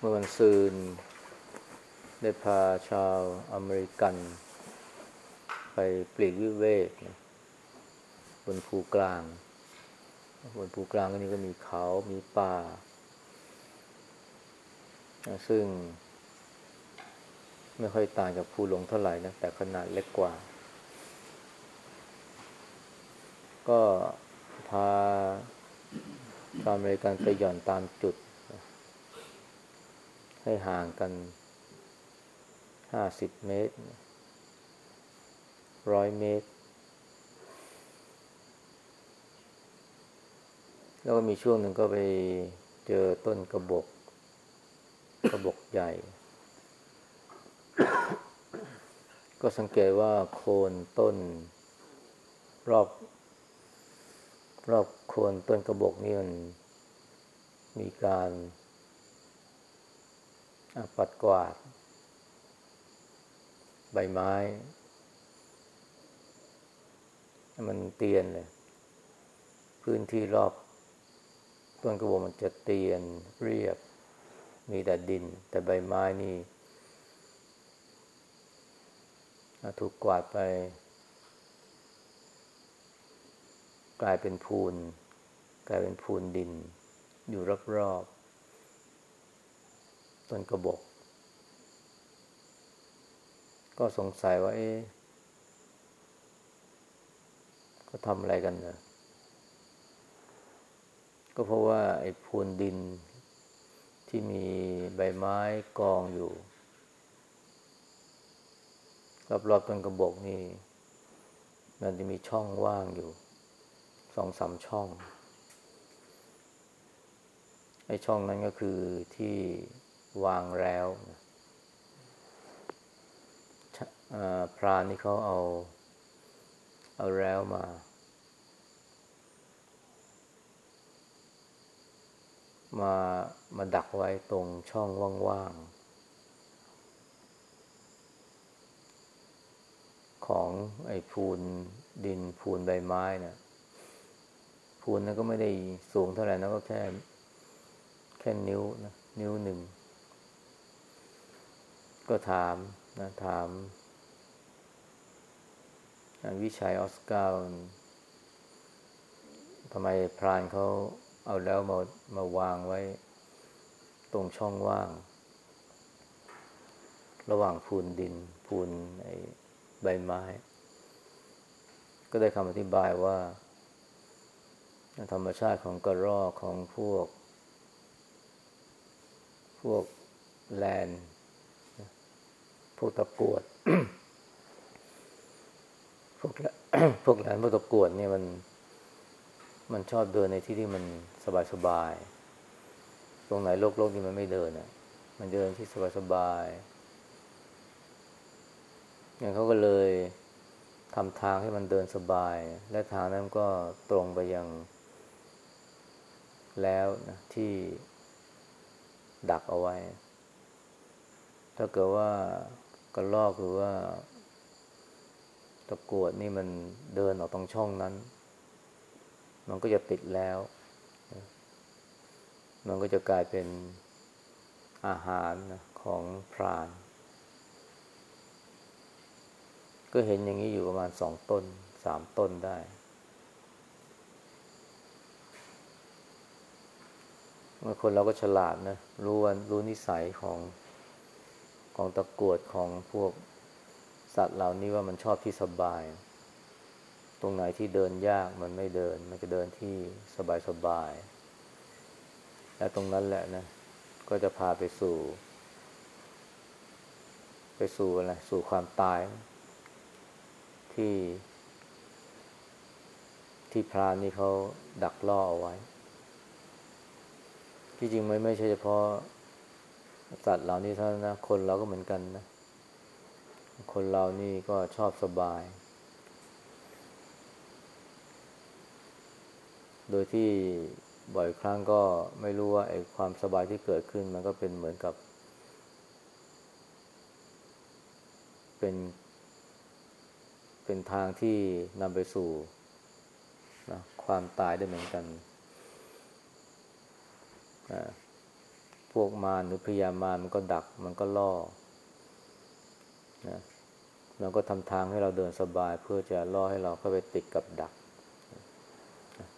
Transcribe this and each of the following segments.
เมื่อวันซืน ได้พาชาวอเมริกัน ไปปลีกวิเวกนะบนภูกลาง บนภูกลางก็นี้ก็มีเขา มีป่า ซึ่ง ไม่ค่อยต่างจากภูหลงเท่าไหร่นะ แต่ขนาดเล็กกว่า ก็พาชาวอเมริกันไปหย่อนตามจุด ให้ห่างกันห้าสิบเมตรร้อยเมตร แล้วก็มีช่วงหนึ่งก็ไปเจอต้นกระบก กระบกใหญ่ ก็สังเกตว่าโคนต้น รอบ รอบโคนต้นกระบกนี่มันมีการ ปัดกวาด ใบไม้ มันเตียนเลย พื้นที่รอบต้นกระบอกมันจะเตียนเรียบ มีแต่ดิน แต่ใบไม้นี่ถูกกวาดไป กลายเป็นพูน กลายเป็นพูนดิน อยู่รอบๆ ต้นกระบอก ก็สงสัยว่าเอ๊ก็ทำอะไรกันเนะก็เพราะว่าไอ้พูนดินที่มีใบไม้กองอยู่ รอบๆต้นกระบอกนี่ มันจะมีช่องว่างอยู่สองสามช่องไอ้ช่องนั้นก็คือที่ วางแล้วพรานนี่เขาเอา เอาแล้วมา มามาดักไว้ตรงช่องว่างๆ ของไอ้พูนดินพูนใบไม้เนะี่ยพูนนั้นก็ไม่ได้สูงเท่าไหร่นะก็แค่ แค่นิ้วนะนิ้วหนึ่ง ก็ถามนะถาม วิชัยออสการ์ทำไมพรานเขาเอาแล้วมามาวางไว้ ตรงช่องว่าง ระหว่างพูนดิน พูนใบไม้ ก็ได้คำอธิบายว่า ธรรมชาติของกระรอกของพวก พวกแลน พวกตะกวดพวกพวกหลานพวกตะกวดเนี่ยมัน มันชอบเดินในที่ที่มันสบายสบายตรงไหนโลกโลกนี้มันไม่เดินอะ มันเดินที่สบายสบายอย่างเขาก็เลยทำทางให้มันเดินสบาย และทางนั้นก็ตรงไปยัง แล้วนะที่ดักเอาไว้ ถ้าเกิดว่า กระลอกหรือว่า ตะกวดนี่มันเดินออกตรงช่องนั้น มันก็จะติดแล้ว มันก็จะกลายเป็นอาหารของพราน ก็เห็นอย่างนี้อยู่ประมาณสองต้นสามต้นได้เมื่อคนเราก็ฉลาดนะรู้วันรู้นิสัยของ ของตะกวดของพวกสัตว์เหล่านี้ว่ามันชอบที่สบาย ตรงไหนที่เดินยากมันไม่เดิน มันจะเดินที่สบายสบาย และตรงนั้นแหละนะ ก็จะพาไปสู่ ไปสู่อะไร สู่ความตาย ที่ ที่พรานนี่เขาดักล่อเอาไว้ ที่จริงไม่ไม่ใช่เฉพาะ สัตว์เหล่านี้เท่านั้นนะคนเราก็เหมือนกันนะ คนเรานี่ก็ชอบสบาย โดยที่บ่อยครั้งก็ไม่รู้ว่าไอ้ความสบายที่เกิดขึ้นมันก็เป็นเหมือนกับ เป็น เป็นทางที่นำไปสู่นะความตายได้เหมือนกันพ วกมารหรือพยามารมันก็ดักมันก็ล่อนะมันก็ทำทางให้เราเดินสบาย เพื่อจะล่อให้เราเข้าไปติดกับดัก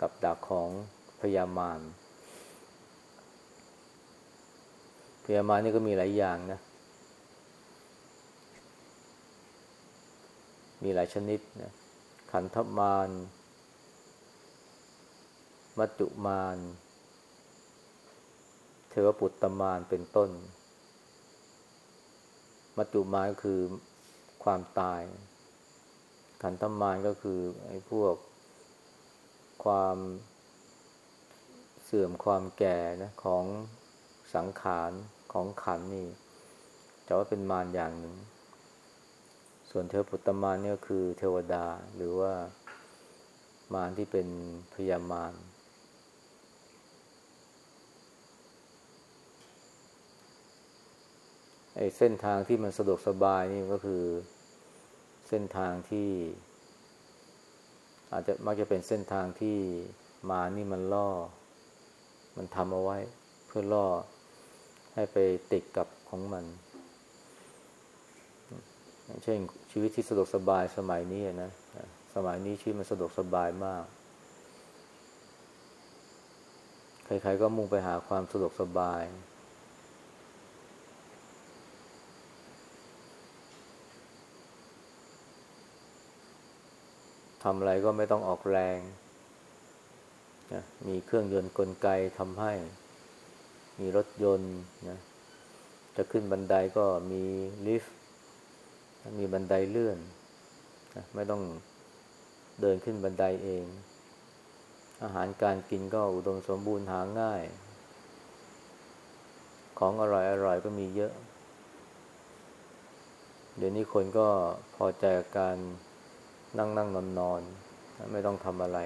กับดักของพยามารพยามารนี่ก็มีหลายอย่างนะ มีหลายชนิดนะขันธมารมัจจุมาร ทวปุตตมารเป็นต้น มัจจุมารก็คือความตาย ขันธมารก็คือไอ้พวกความเสื่อมความแก่นะของสังขารของขันนี่จะว่าเป็นมารอย่างหนึ่ง ส่วนเทวปุตตมารเนี่ยคือเทวดาหรือว่ามารที่เป็นพยามาร ไอ้เส้นทางที่มันสะดวกสบายนี่ก็คือเส้นทางที่ อาจจะมักจะเป็นเส้นทางที่มานี่มันล่อ มันทำเอาไว้ เพื่อล่อให้ไปติดกับของมัน เช่นชีวิตที่สะดวกสบายสมัยนี้นะ สมัยนี้ชีวิตมันสะดวกสบายมาก ใครๆก็มุ่งไปหาความสะดวกสบาย ทำอะไรก็ไม่ต้องออกแรงนะมีเครื่องยนต์กลไกทำให้ มีรถยนต์นะจะขึ้นบันไดก็มีลิฟต์มีบันไดเลื่อนนะไม่ต้องเดินขึ้นบันไดเอง อาหารการกินก็อุดมสมบูรณ์หาง่าย ของอร่อยอร่อยก็มีเยอะ เดี๋ยวนี้คนก็พอใจกับการ นั่งนั่งนอนนอนไม่ต้องทำอะไร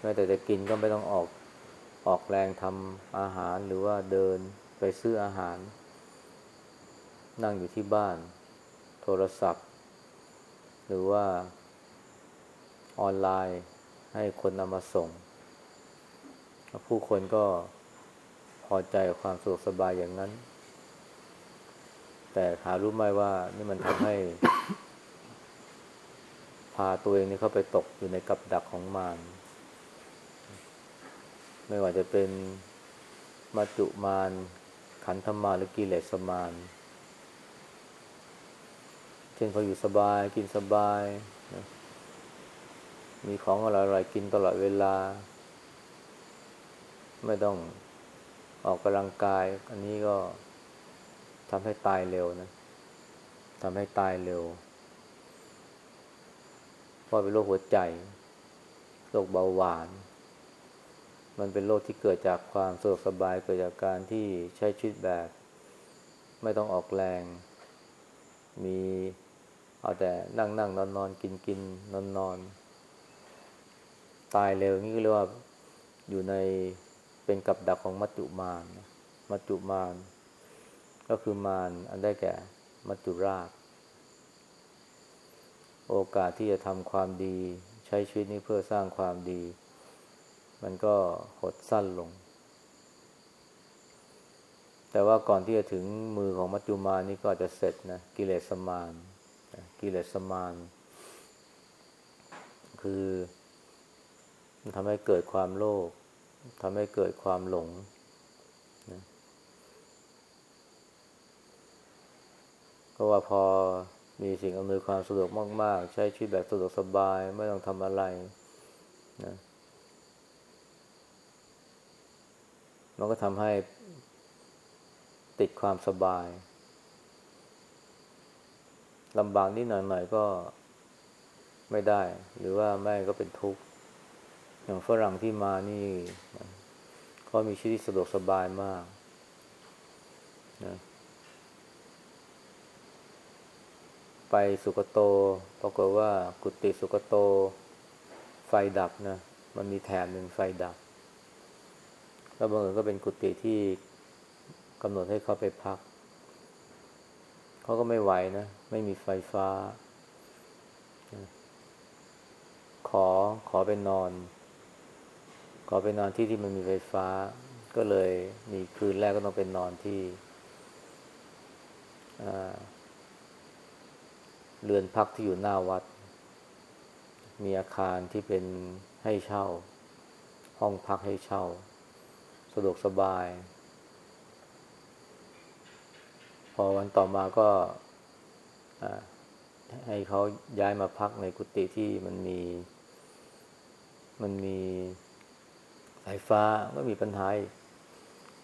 แม้แต่จะกินก็ไม่ต้องออกออกแรงทำอาหารหรือว่าเดินไปซื้ออาหาร นั่งอยู่ที่บ้าน โทรศัพท์ หรือว่าออนไลน์ให้คนนำมาส่ง ผู้คนก็พอใจกับความสะดวกสบายอย่างนั้น แต่หารู้ไหมว่านี่มันทำให้าตัวเองนี่เข้าไปตกอยู่ในกับดักของมารไม่ว่าจะเป็นมัจจุมารขันธมารหรือกิเลสมารเช่นพออยู่สบายกินสบายนะมีของอร่อยๆกินตลอดเวลา ไม่ต้องออกกำลังกาย อันนี้ก็ทำให้ตายเร็วนะทำให้ตายเร็ว พราะเป็นโรคหัวใจโรคเบาหวาน มันเป็นโรคที่เกิดจากความสะดวกสบายเกิดจากการที่ใช้ชีวิตแบบ ไม่ต้องออกแรง มีเอาแต่นั่งนั่งนอนนอนกินกินนอนนอนตายเร็วนี่ก็เรียกว่าอยู่ในเป็นกับดักของมัจจุมานมัจจุมาน ก็คือมารอันได้แก่มัจจุราช โอกาสที่จะทำความดี ใช้ชีวิตนี้เพื่อสร้างความดี มันก็หดสั้นลง แต่ว่าก่อนที่จะถึงมือของมัจจุมานี่ก็จะเสร็จนะกิเลสมานกิเลสมาน คือทำให้เกิดความโลภทำให้เกิดความหลงนะเพราะว่าพอ มีสิ่งอำนวยความสะดวกมาก ๆ ใช้ชีวิตแบบสะดวกสบายไม่ต้องทำอะไรนะมันก็ทำให้ติดความสบายลำบากนิดหน่อยๆก็ไม่ได้ หรือว่าแม่ก็เป็นทุกข์อย่างฝรั่งที่มานี่เขามีชีวิตสะดวกสบายมากนะ ไปสุกโต ปรากฏว่ากุฏิสุกโต ไฟดับนะ มันมีแถบหนึ่งไฟดับ แล้วบางคนก็เป็นกุฏิที่กำหนดให้เขาไปพัก เขาก็ไม่ไหวนะ ไม่มีไฟฟ้า ขอขอไปนอน ขอไปนอนที่ที่มันมีไฟฟ้า ก็เลยมีคืนแรกก็ต้องเป็นนอนที่อ่า เรือนพักที่อยู่หน้าวัด มีอาคารที่เป็นให้เช่า ห้องพักให้เช่า สะดวกสบาย พอวันต่อมาก็ให้เขาย้ายมาพักในกุฏิที่มันมี มันมีสายฟ้าก็มีปัญหา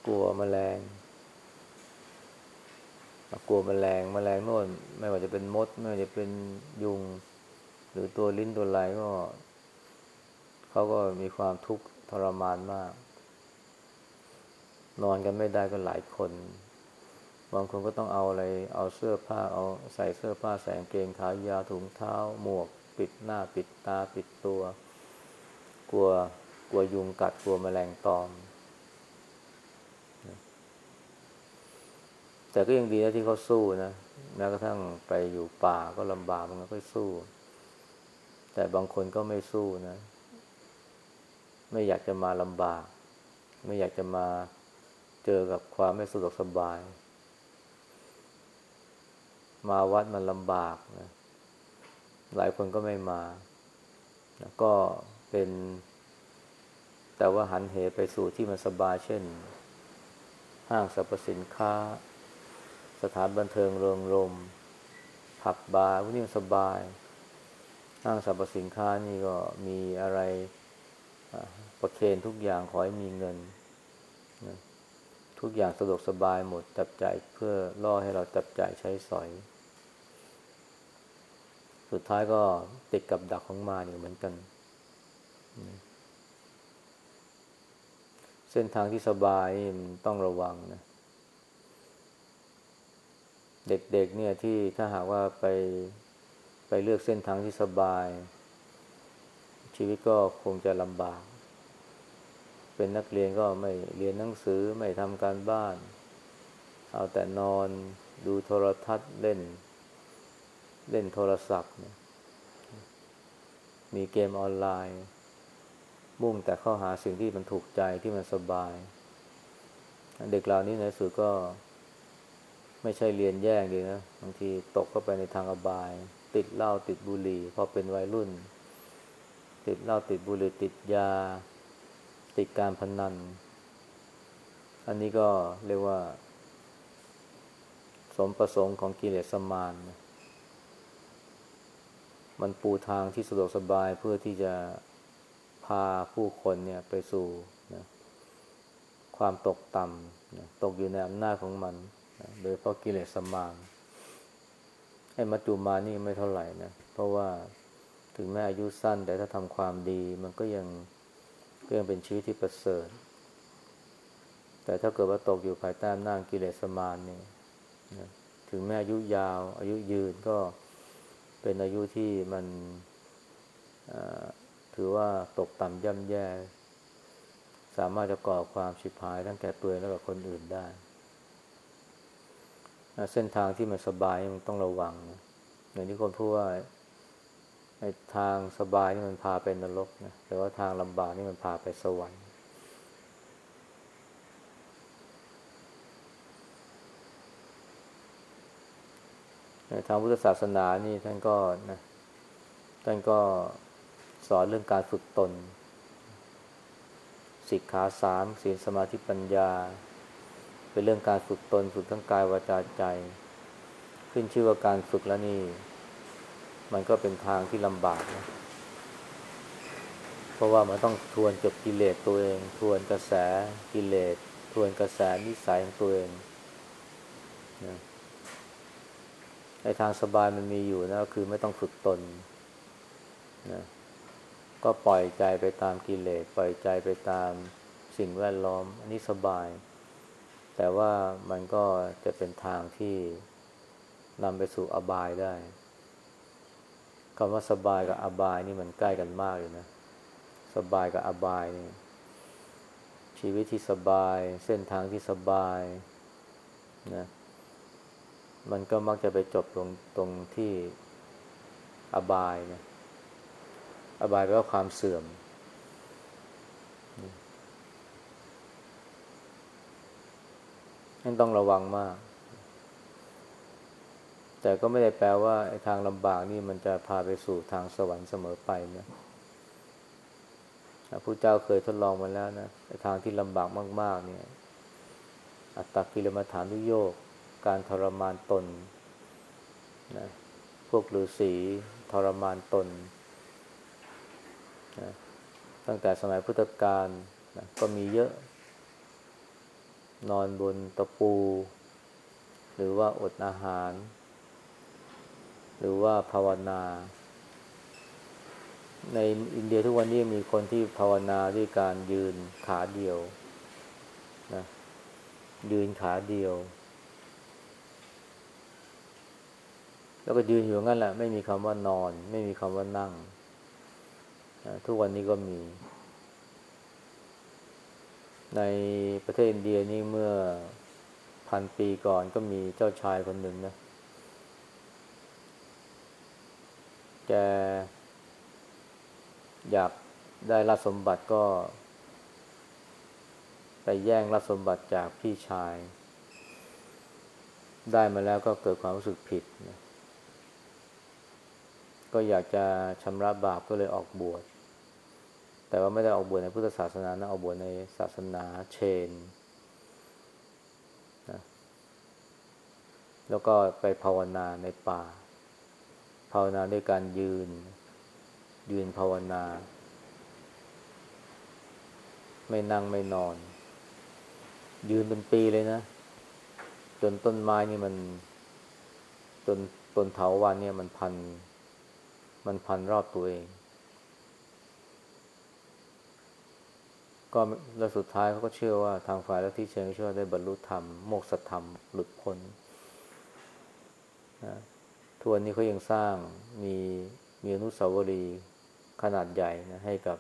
กลัวมแมลง กลัวมแมลงมแมลงโน่น ไม่ว่าจะเป็นมด ไม่ว่าจะเป็นยุง หรือตัวลิ้นตัวไรก็เขาก็มีความทุกข์ทรมานมาก นอนกันไม่ได้ก็หลายคน บางคนก็ต้องเอาอะไร เอาเสื้อผ้า เอาใส่เสื้อผ้าใส่กางเกงขายาวถุงเท้า หมวก ปิดหน้าปิดตาปิดตัว กลัวกลัวยุงกัดกลัวแมลงตอม แต่ก็ยังดีนะที่เขาสู้นะแม้กระทั่งไปอยู่ป่าก็ลำบากมันก็สู้ แต่บางคนก็ไม่สู้นะ ไม่อยากจะมาลำบาก ไม่อยากจะมาเจอกับความไม่สะดวกสบาย มาวัดมันลำบากนะหลายคนก็ไม่มานะก็เป็น แต่ว่าหันเหไปสู่ที่มันสบายเช่น ห้างสรรพสินค้า สถานบันเทิงโรงรม ผับบาร์พวกนี้มันสบาย ห้างสรรพสินค้านี่ก็มีอะไรประเคนทุกอย่างขอให้มีเงิน ทุกอย่างสะดวกสบายหมดจับจ่ายเพื่อล่อให้เราจับจ่ายใช้สอย สุดท้ายก็ติดกับดักของมาเนี่ยเหมือนกัน เส้นทางที่สบายมันต้องระวังนะ เด็กๆเนี่ยที่ถ้าหากว่าไปไปเลือกเส้นทางที่สบาย ชีวิตก็คงจะลำบาก เป็นนักเรียนก็ไม่เรียนหนังสือไม่ทำการบ้าน เอาแต่นอนดูโทรทัศน์เล่น เล่นโทรศัพท์ มีเกมออนไลน์ มุ่งแต่เข้าหาสิ่งที่มันถูกใจที่มันสบาย เด็กเหล่านี้ในสุดก็ ไม่ใช่เรียนแย่งดีนะบางทีตกเข้าไปในทางอบาย ติดเหล้าติดบุหรี่พอเป็นวัยรุ่น ติดเหล้าติดบุหรี่ติดยา ติดการพนัน อันนี้ก็เรียกว่า สมประสงค์ของกิเลสสมานนะมันปูทางที่สะดวกสบายเพื่อที่จะพาผู้คนเนี่ยไปสู่นะความตกต่ำนะตกอยู่ในอำนาจของมัน โดยเพราะกิเลสสมานไอ้มัจจุมานี่ไม่เท่าไหร่นะ เพราะว่าถึงแม้อายุสั้น แต่ถ้าทำความดี มันก็ยังก็ยังเป็นชีวิตที่ประเสริฐ แต่ถ้าเกิดว่าตกอยู่ภายใต้อำนาจกิเลสมานนี่นะถึงแม้อายุยาว อายุยืนก็เป็นอายุที่มันถือว่าตกต่ำย่ำแย่ สามารถจะก่อความฉิบหายทั้งแก่ตัวและกับคนอื่นได้ เส้นทางที่มันสบายมันต้องระวังอย่างที่คนพูดว่าทางสบายนี่มันพาไปนรกนะแต่ว่าทางลำบากนี่มันพาไปสวรรค์ทางพุทธศาสนานี่ท่านก็นะท่านก็สอนเรื่องการฝึกตนสิกขาสามศีลสมาธิปัญญา เป็นเรื่องการฝึกตนฝึกทั้งกายวาจาใจ ขึ้นชื่อว่าการฝึกแล้วนี่ มันก็เป็นทางที่ลำบากนะเพราะว่ามันต้องทวนจบกิเลสตัวเอง ทวนกระแสกิเลส ทวนกระแสนิสัยของตัวเองนะในทางสบายมันมีอยู่นะคือไม่ต้องฝึกตนนะก็ปล่อยใจไปตามกิเลส ปล่อยใจไปตามสิ่งแวดล้อม อันนี้สบาย แต่ว่ามันก็จะเป็นทางที่นำไปสู่อบายได้คำว่าสบายกับอบายนี่มันใกล้กันมากเลยนะ สบายกับอบายนี่ชีวิตที่สบาย เส้นทางที่สบายนะมันก็มักจะไปจบตรงตรงที่อบายนะอบายแปลว่าความเสื่อม นั่นต้องระวังมาก แต่ก็ไม่ได้แปลว่าทางลำบากนี่มันจะพาไปสู่ทางสวรรค์เสมอไปนะพระพุทธเจ้าเคยทดลองมาแล้วนะทางที่ลำบากมาก ๆ เนี่ย อัตตกิลมฐานุโยกการทรมานตนนะพวกฤาษีทรมานตนนะตั้งแต่สมัยพุทธกาลนะก็มีเยอะ นอนบนตะปู หรือว่าอดอาหาร หรือว่าภาวนา ในอินเดียทุกวันนี้มีคนที่ภาวนาด้วยการยืนขาเดียวนะยืนขาเดียว แล้วก็ยืนอยู่งั้นแหละ ไม่มีคำว่านอน ไม่มีคำว่านั่ง ทุกวันนี้ก็มี ในประเทศอินเดียนี่เมื่อพันปีก่อนก็มีเจ้าชายคนหนึ่งนะ แกอยากได้รัสมบัติก็ ไปแย่งรัสมบัติจากพี่ชาย ได้มาแล้วก็เกิดความรู้สึกผิดนะก็อยากจะชำระบาปก็เลยออกบวช แต่ว่าไม่ได้ออกบวชในพุทธศาสนานะออกบวชในศาสนาเชนนะแล้วก็ไปภาวนาในป่า ภาวนาด้วยการยืน ยืนภาวนา ไม่นั่งไม่นอน ยืนเป็นปีเลยนะ จนต้นไม้นี่มันจนต้นเถาวันเนี่ยมันพัน มันพันรอบตัวเอง ก็แล้วสุดท้ายเขาก็เชื่อว่าทางฝ่ายและที่เชิงเชื่อได้บรรลุธรรมโมกษธรรมหลุดพ้นนะทวนนี้เขายังสร้างมีมีอนุสาวรีย์ขนาดใหญ่นะให้กับ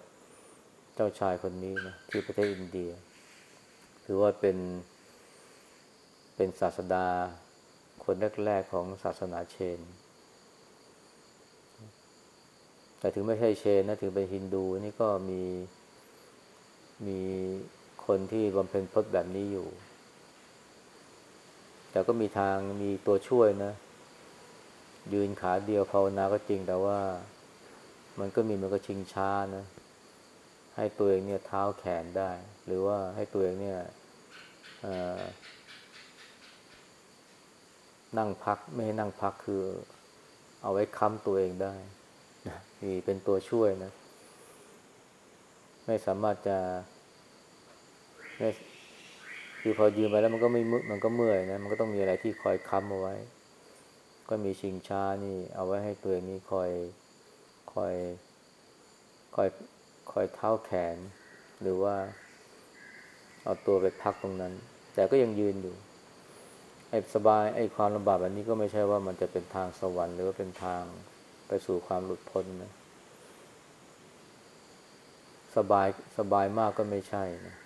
เจ้าชายคนนี้นะที่ประเทศอินเดีย ถือว่าเป็นเป็นศาสดาคนแรกๆของศาสนาเชน แต่ถึงไม่ใช่เชนนะถึงเป็นฮินดูนี่ก็มี มีคนที่บำเพ็ญพจน์แบบนี้อยู่ แต่ก็มีทางมีตัวช่วยนะ ยืนขาเดียวภาวนาก็จริงแต่ว่า มันก็มีมันก็ชิงช้านะ ให้ตัวเองเนี่ยเท้าแขนได้ หรือว่าให้ตัวเองเนี่ยนั่งพักไม่ให้นั่งพักคือ เอาไว้ค้ำตัวเองได้มีเป็นตัวช่วยนะ ไม่สามารถจะไม่คือพอยืนไปแล้วมันก็ไม่มันก็เมื่อยนะ มันก็ต้องมีอะไรที่คอยค้ำเอาไว้ ก็มีชิงช้านี่ เอาไว้ให้ตัวเองนี่คอยคอยคอยคอยเท้าแขน หรือว่าเอาตัวไปพักตรงนั้น แต่ก็ยังยืนอยู่ไอ้สบายไอ้ความลำบากแบบนี้ก็ไม่ใช่ว่ามันจะเป็นทางสวรรค์หรือว่าเป็นทางไปสู่ความหลุดพ้นนะ สบายสบายมากก็ไม่ใช่นะ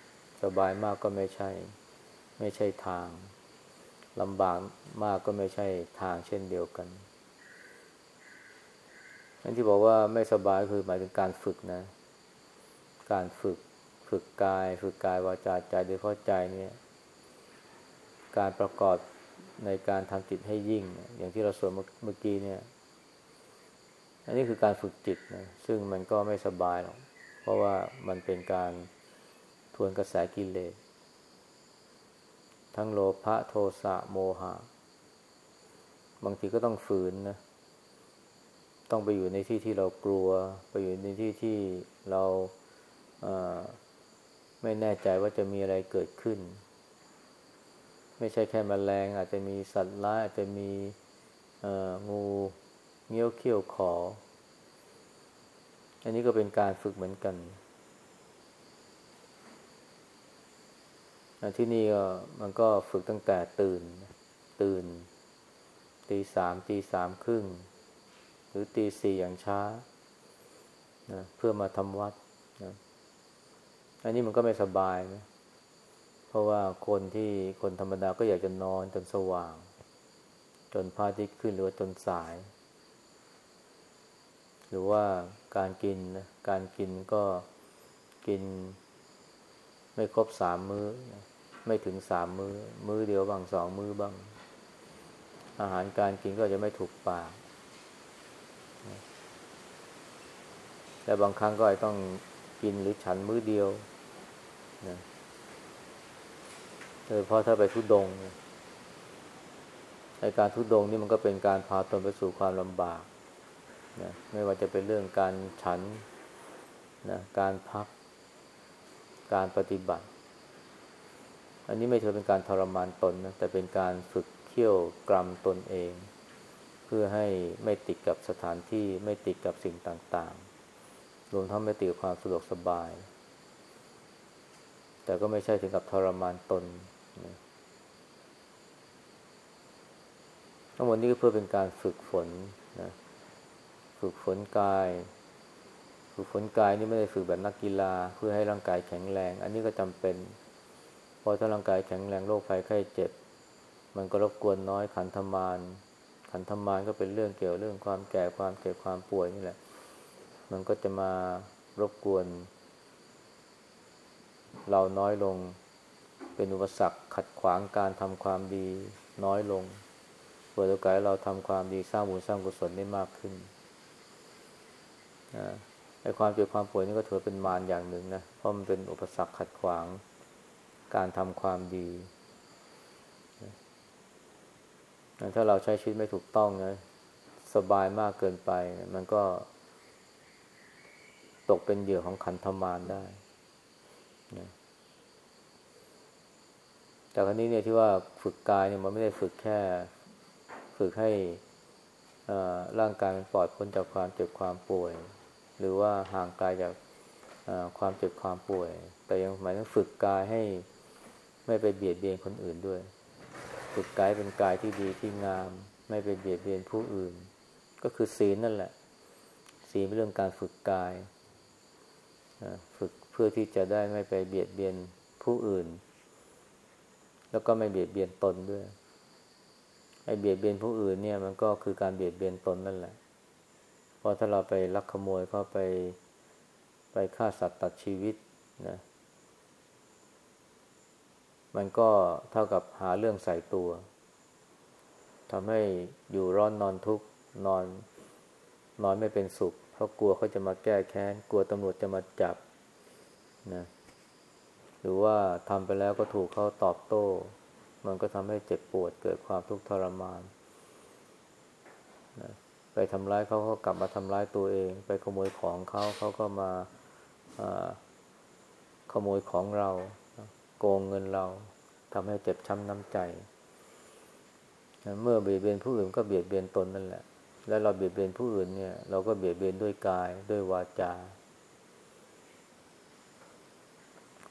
สบายมากก็ไม่ใช่ ไม่ใช่ทางลำบากมากก็ไม่ใช่ทางเช่นเดียวกันอันที่บอกว่าไม่สบายคือหมายถึงการฝึกนะ การฝึกฝึกกาย ฝึกกายวาจาใจโดยเข้าใจเนี่ย การประกอบในการทำจิตให้ยิ่ง อย่างที่เราสวดเมื่อกี้เนี่ย อันนี้คือการฝึกจิตนะซึ่งมันก็ไม่สบายหรอก ราะว่ามันเป็นการทวนกระแสกิเลส ทั้งโลภะโทสะโมหะ บางทีก็ต้องฝืนนะ ต้องไปอยู่ในที่ที่เรากลัว ไปอยู่ในที่ที่เราไม่แน่ใจว่าจะมีอะไรเกิดขึ้น ไม่ใช่แค่มแมลง อาจจะมีสัตว์ร้ายอาจจะมีงูเงี้ยวเขี้ยวขอ อันนี้ก็เป็นการฝึกเหมือนกัน ที่นี่ก็มันก็ฝึกตั้งแต่ตื่น ตื่น ตีสามตีสามครึ่ง หรือตีสี่อย่างช้านะเพื่อมาทำวัดนะอันนี้มันก็ไม่สบายนะเพราะว่าคนที่คนธรรมดาก็อยากจะนอนจนสว่าง จนพระอาทิตย์ขึ้นหรือว่าจนสาย หรือว่าการกินนะการกินก็กินไม่ครบสามมือ้อไม่ถึงสามมือ้อ มื้อเดียวบ้างสองมื้อบ้าง อาหารการกินก็จะไม่ถูกปากแต่บางครั้งก็อาจต้องกินหรือฉันมื้อเดียวนะโดยเพราะถ้าไปทุดงในการทุดงนี่มันก็เป็นการพาตนไปสู่ความลำบาก นะไม่ว่าจะเป็นเรื่องการฉันนะการพัก การปฏิบัติ อันนี้ไม่ถือเป็นการทรมานตนนะแต่เป็นการฝึกเขี่ยวกรรมตนเอง เพื่อให้ไม่ติดกับสถานที่ไม่ติดกับสิ่งต่างๆ รวมทั้งไม่ติดความสะดวกสบาย แต่ก็ไม่ใช่ถึงกับทรมานตนนะทั้งหมดนี้ก็เพื่อเป็นการฝึกฝน ฝึกฝนกาย ฝึกฝนกายนี่ไม่ได้ฝึกแบบนักกีฬา เพื่อให้ร่างกายแข็งแรง อันนี้ก็จำเป็น เพราะถ้าร่างกายแข็งแรงโรคภัยไข้เจ็บ มันก็รบกวนน้อยขันธมารขันธมารก็เป็นเรื่องเกี่ยวเรื่องความแก่ความเจ็บความป่วยนี่แหละ มันก็จะมารบกวน เราน้อยลงเป็นอุปสรรคขัดขวางการทำความดีน้อยลงเปิดโอกาสเราทำความดีสร้างบุญสร้างกุศลได้มากขึ้น ไอ้ความเจ็บความป่วยนี่ก็ถือเป็นมารอย่างหนึ่งนะ เพราะมันเป็นอุปสรรคขัดขวางการทำความดี ถ้าเราใช้ชีวิตไม่ถูกต้องนะ สบายมากเกินไป มันก็ ตกเป็นเหยื่อของขันธมารได้นะแต่ครั้นี้เนี่ยที่ว่าฝึกกายเนี่ยมันไม่ได้ฝึกแค่ ฝึกให้ร่างกายมันปลอดพ้นจากความเจ็บความป่วย หรือว่าห่างไกลจากความเจ็บความป่วย แต่ยังหมายถึงฝึกกายให้ไม่ไปเบียดเบียนคนอื่นด้วย ฝึกกายเป็นกายที่ดีที่งาม ไม่ไปเบียดเบียนผู้อื่น ก็คือศีลนั่นแหละ ศีลเป็นเรื่องการฝึกกายฝึกเพื่อที่จะได้ไม่ไปเบียดเบียนผู้อื่น แล้วก็ไม่เบียดเบียนตนด้วยไอเบียดเบียนผู้อื่นเนี่ยมันก็คือการเบียดเบียนตนนั่นแหละ เพราะถ้าเราไปลักขโมยก็ไปไปฆ่าสัตว์ตัดชีวิตนะ มันก็เท่ากับหาเรื่องใส่ตัวทำให้อยู่ร้อนนอนทุกข์นอนนอนไม่เป็นสุข เพราะกลัวเขาจะมาแก้แค้น กลัวตำรวจจะมาจับนะหรือว่าทำไปแล้วก็ถูกเขาตอบโต้ มันก็ทำให้เจ็บปวดเกิดความทุกข์ทรมานนะ ไปทำร้ายเขาเขากลับมาทำร้ายตัวเอง ไปขโมยของเขาเขาก็มาขโมยของเรา โกงเงินเราทำให้เจ็บช้ำน้ำใจ เมื่อเบียดเบียนผู้อื่นก็เบียดเบียนตนนั่นแหละ และเราเบียดเบียนผู้อื่นเนี่ย เราก็เบียดเบียนด้วยกายด้วยวาจา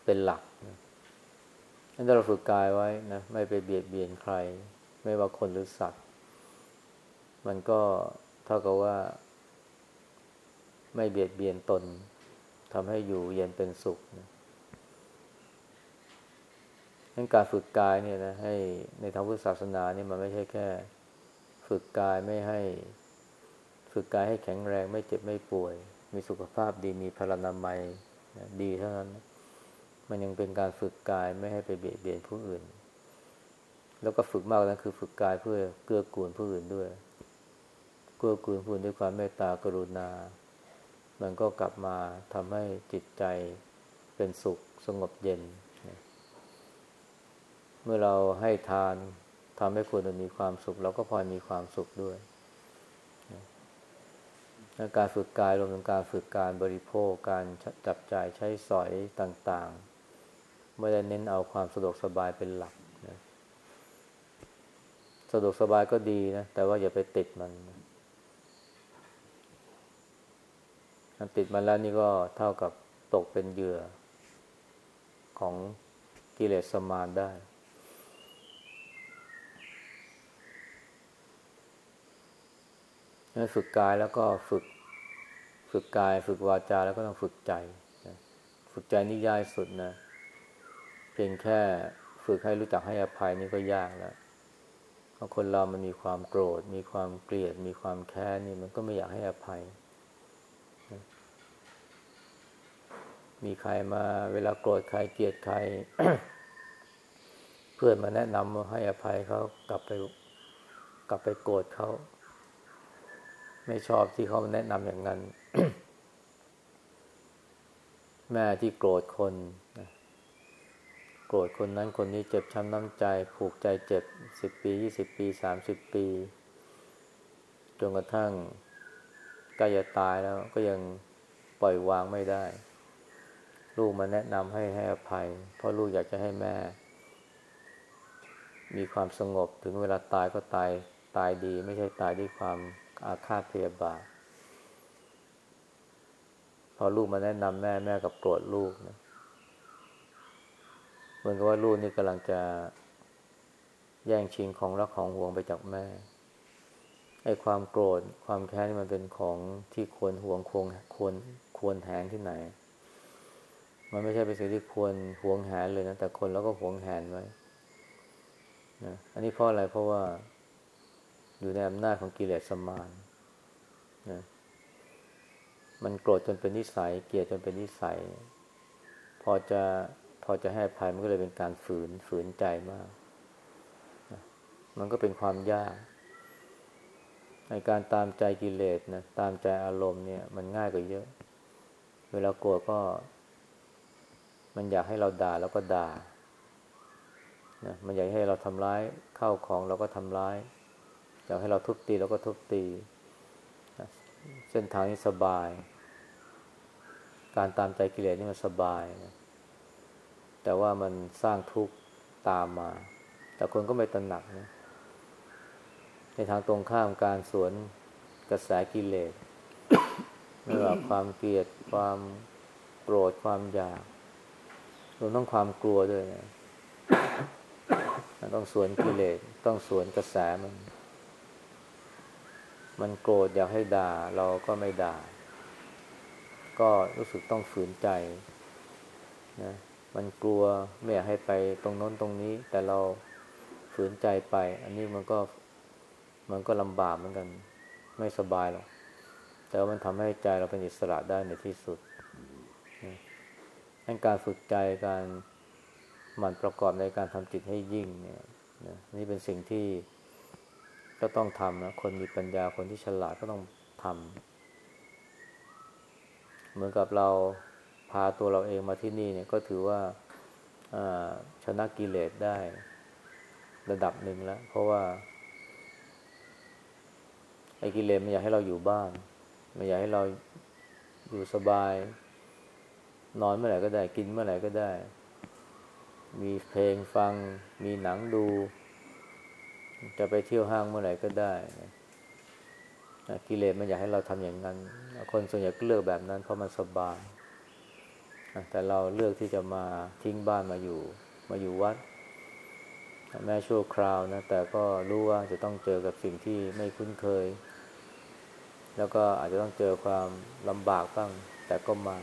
เป็นหลักนั่นเราฝึกกายไว้นะไม่ไปเบียดเบียนใคร ไม่ว่าคนหรือสัตว์ มันก็ เท่ากับว่า ไม่เบียดเบียนตนทำให้อยู่เย็นเป็นสุขนะงั้นการฝึกกายเนี่ยนะให้ในทางพุทธศาสนาเนี่ยมันไม่ใช่แค่ ฝึกกายไม่ให้ ฝึกกายให้แข็งแรงไม่เจ็บไม่ป่วย มีสุขภาพดีมีพลานามัยดีเท่านั้น มันยังเป็นการฝึกกายไม่ให้ไปเบียดเบียนผู้อื่น แล้วก็ฝึกมากนั้นคือฝึกกายเพื่อเกื้อกูลผู้อื่นด้วย เกื้อกูลผู้ด้วยความเมตตากรุณา มันก็กลับมาทำให้จิตใจเป็นสุขสงบเย็น เมื่อเราให้ทานทำให้คนมีความสุขเราก็พลอยมีความสุขด้วยการฝึกกายรวมถึงการฝึกการบริโภคการจับจ่ายใช้สอยต่างๆ ไม่ได้เน้นเอาความสะดวกสบายเป็นหลักนะสะดวกสบายก็ดีนะ แต่ว่าอย่าไปติดมันนะ ติดมาแล้วนี่ก็เท่ากับตกเป็นเหยื่อ ของกิเลสสมารได้ ฝึกกายแล้วก็ฝึก ฝึกกาย ฝึกวาจาแล้วก็ต้องฝึกใจ ฝึกใจนี่ยากสุดนะ เพียงแค่ฝึกให้รู้จักให้อภัยนี่ก็ยากแล้วเพราะคนเรามันมีความโกรธ มีความเกลียด มีความแค้นนี่มันก็ไม่อยากให้อภัย มีใครมาเวลาโกรธใครเกลียดใคร เพื่อนมาแนะนำาให้อภัยเขากลับไป กลับไปโกรธเขา ไม่ชอบที่เขาแนะนำอย่างนั้น แม่ที่โกรธคนโกรธคนนั้นคนนี้เจ็บช้ำน้ำใจ ผูกใจเจ็บสิบปียี่สิบปีสามสิบปีจนกระทั่งใกล้จะตายแล้วก็ยังปล่อยวางไม่ได้ ลูกมาแนะนำให้ให้อภัย เพราะลูกอยากจะให้แม่ มีความสงบถึงเวลาตายก็ตายตายดี ไม่ใช่ตายด้วยความอาฆาตพยาบาทพอลูกมาแนะนำแม่แม่กับโกรธลูกนะเหมือนกับว่าลูกนี่กำลังจะแย่งชิงของรักของห่วงไปจากแม่ไอ้ความโกรธความแค้นมันเป็นของที่ควรห่วงควรควรควรแหนที่ไหน มันไม่ใช่เป็นสิ่งที่ควรห่วงแหนเลยนะ แต่คนเราก็ห่วงแหนไว้นะอันนี้เพราะอะไรเพราะว่า อยู่ในอำนาจของกิเลสสมานนะมันโกรธจนเป็นนิสัย เกลียดจนเป็นนิสัย พอจะพอจะให้ภัยมันก็เลยเป็นการฝืนฝืนใจมากนะมันก็เป็นความยากในการตามใจกิเลสนะตามใจอารมณ์เนี่ย มันง่ายกว่าเยอะ เวลาโกรธก็ มันอยากให้เราด่าแล้วก็ด่านะมันอยากให้เราทำร้ายเข้าของเราก็ทำร้าย อยากให้เราทุบตีเราก็ทุบตีนะเส้นทางนี้สบาย การตามใจกิเลสนี่มันสบายนะแต่ว่ามันสร้างทุกข์ตามมา แต่คนก็ไม่ตระหนักนะในทางตรงข้ามการสวนกระแสกิเลสไม่ว่าความเกลียดความโกรธความอยาก รวมต้องความกลัวด้วยนะต้องสวนกิเลสต้องสวนกระแสมัน มันโกรธอยากให้ด่าเราก็ไม่ด่า ก็รู้สึกต้องฝืนใจนะมันกลัวไม่อยากให้ไปตรงน้นตรงนี้ แต่เราฝืนใจไป อันนี้มันก็มันก็ลำบากเหมือนกัน ไม่สบายหรอกแต่ว่ามันทำให้ใจเราเป็นอิสระได้ในที่สุด นั่นการฝึกใจการหมั่นประกอบในการทำจิตให้ยิ่งเนี่ยนี่เป็นสิ่งที่ก็ต้องทำนะ คนมีปัญญาคนที่ฉลาดก็ต้องทำเหมือนกับเราพาตัวเราเองมาที่นี่เนี่ยก็ถือว่าชนะกิเลสได้ระดับหนึ่งแล้ว เพราะว่าไอ้กิเลสมันอยากให้เราอยู่บ้าน มันอยากให้เราอยู่สบาย นอนเมื่อไหร่ก็ได้กินเมื่อไหร่ก็ได้ มีเพลงฟัง มีหนังดู จะไปเที่ยวห้างเมื่อไหร่ก็ได้กิเลสมันอยากให้เราทำอย่างนั้น คนส่วนใหญ่ก็เลือกแบบนั้นเพราะมันสบายแต่เราเลือกที่จะมาทิ้งบ้านมาอยู่ มาอยู่วัด แม้ชั่วคราวนะ แต่ก็รู้ว่าจะต้องเจอกับสิ่งที่ไม่คุ้นเคย แล้วก็อาจจะต้องเจอความลำบากบ้าง แต่ก็มา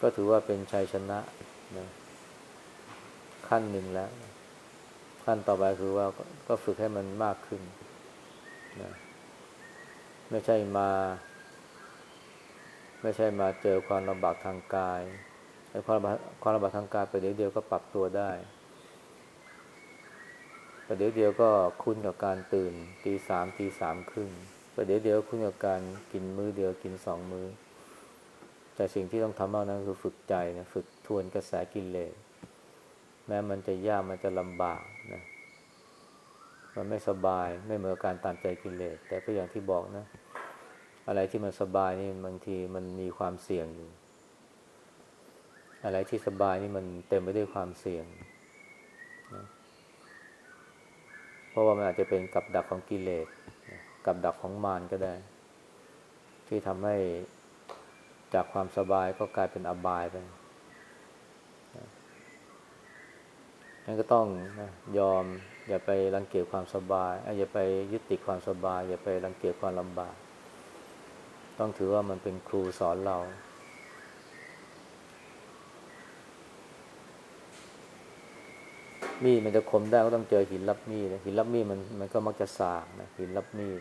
ก็ถือว่าเป็นชัยชนะนะขั้นหนึ่งแล้ว ขั้นต่อไปคือว่าก็ฝึกให้มันมากขึ้นนะไม่ใช่มา ไม่ใช่มาเจอความลำบากทางกายไอ้ความความลำบากทางกายไปเดี๋ยวเดียวก็ปรับตัวได้แต่เดี๋ยวเดียวก็คุ้นกับการตื่นตีสามตีสามครึ่งประเดี๋ยวเดียวคุณกับการกินมื้อเดียวกินสองมือ้อ แต่สิ่งที่ต้องทำมากนั้นคือฝึกใจนะฝึกทวนกระแสกิเลสแม้มันจะยากมันจะลำบากนะมันไม่สบายไม่เหมือนการตามใจกิเลสแต่ก็อย่างที่บอกนะ อะไรที่มันสบายนี่บางทีมันมีความเสี่ยงอยู่อะไรที่สบายนี่มันเต็มไปด้วยความเสี่ยงนะเพราะว่ามันอาจจะเป็นกับดักของกิเลสกับดักของมารก็ได้ ที่ทำให้ จากความสบายก็กลายเป็นอบายไปนั่นก็ต้องนะยอม อย่าไปรังเกียจความสบาย อย่าไปยึดติดความสบาย อย่าไปรังเกียจความลำบาก ต้องถือว่ามันเป็นครูสอนเรามีดมันจะคมได้ก็ต้องเจอหินรับมีดหินรับมีดมันมันก็มักจะสากนะหินรับมีด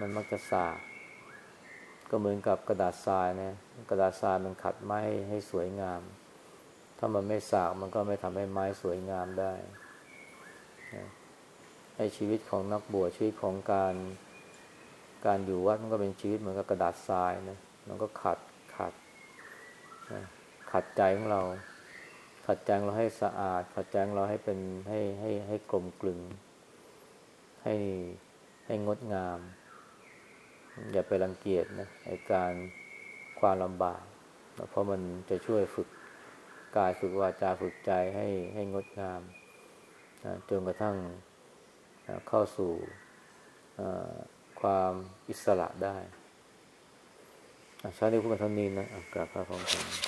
มันมักจะสาก ก็เหมือนกับกระดาษทรายนะ กระดาษทรายมันขัดไม้ให้สวยงาม ถ้ามันไม่สากมันก็ไม่ทำให้ไม้สวยงามได้นะให้ชีวิตของนักบวชชีวิตของการการอยู่วัดมันก็เป็นชีวิตเหมือนกับกระดาษทรายนะ มันก็ขัดขัดนะขัดใจของเรา ขัดใจเราให้สะอาด ขัดใจเราให้เป็นให้ให้ให้กลมกลึง ให้ให้งดงาม อย่าไปรังเกียจนะไอการความลำบากเพราะมันจะช่วยฝึกกายฝึกวาจาฝึกใจให้ให้งดงามนะจนกระทั่งเข้าสู่ความอิสระได้ชาติพูดกันเท่านี้นะกราบพระพร้อมกัน